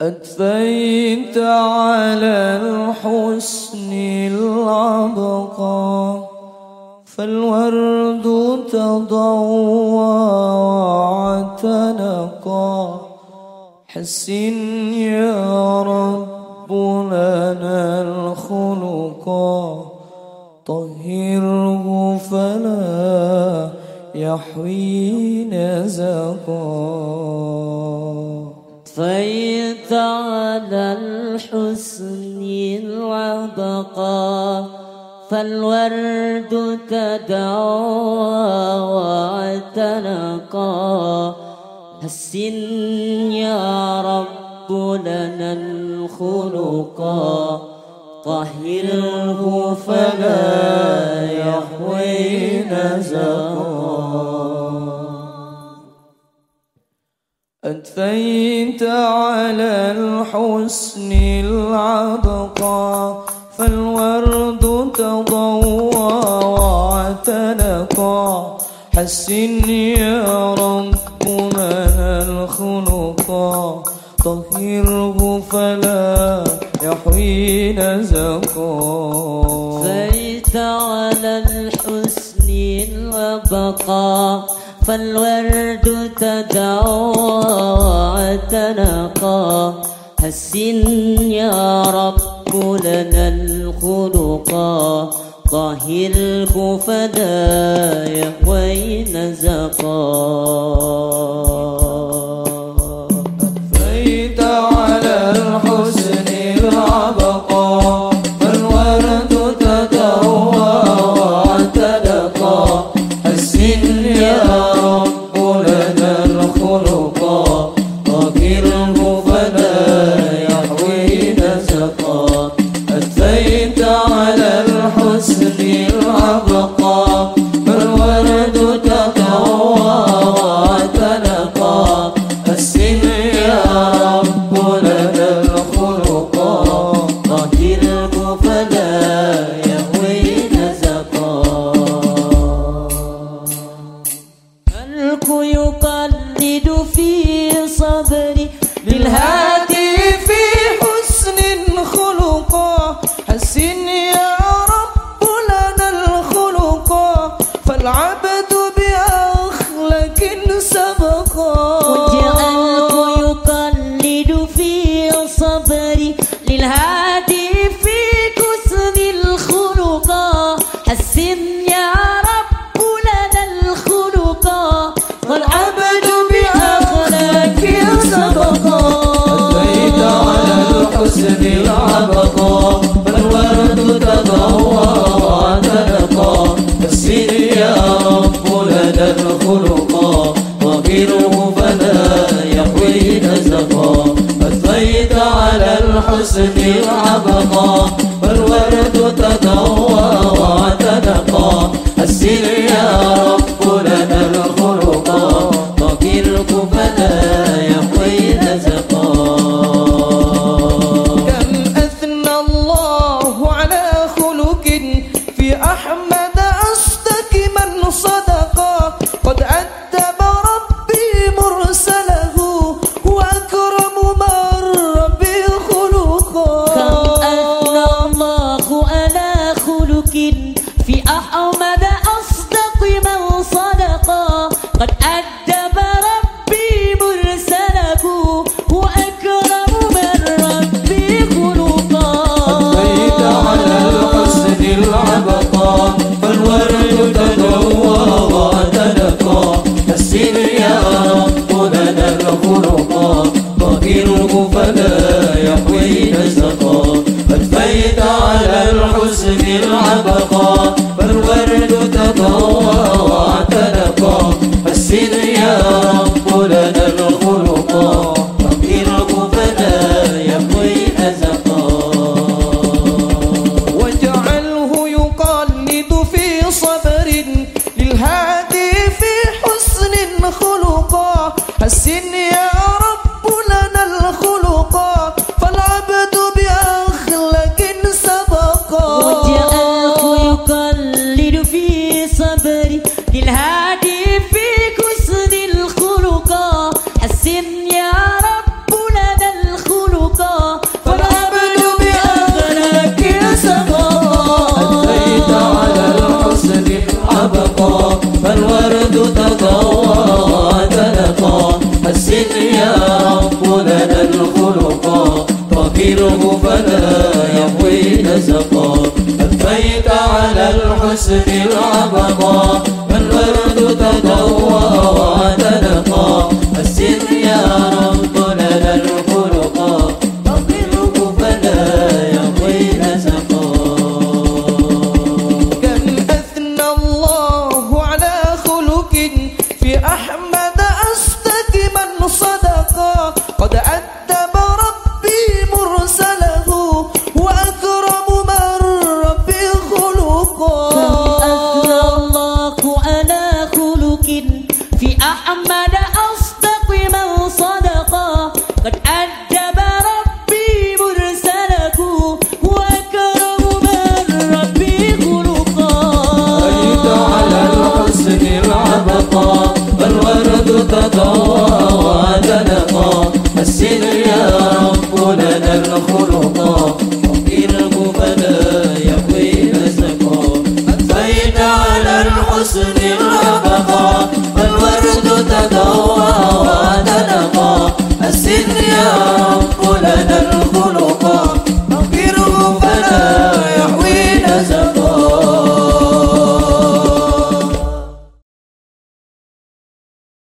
أدفيت على الحسن العبقى فالورد تضوى واعتنقا حسن يا رب لنا الخلقا طهره فلا يحوي نزقا. طفيت على الحسن العبقى فالورد تدعى واعتنقا حسن يا رب لنا الخلقا طهره فلا يحوي نزقا. أدفيت على الحسن العبقى فالورد تضوى واعتنقا حسن يا رب لنا الخلقا طهره فلا يحوي نزقا فيت على الحسن الأبقى فالورد تدعو واعتنقا حسن يا رب لنا الخلقا طهره فدا يهوي نزقا نسقا أتيت على الحسن العبقى. فالورد تدوى واعتنقا حسن يا رب لنا الخلقا طهره فلا يهوي نزقا. الك يقلد في صبري. للهادي الحسن العبقى فالورد تضوى واعتنقا حسن يا رب لنا الخلقا وغيره فلا يحوي نزقا أثنيت على الحسن العبقى. تلقى فالورد تطوى تلقى. حسن يا رب لنا الخلقا طهره فلا يهوي نزقا. أبقيت على الحسن العبقا فضا وتنقى السر يا رب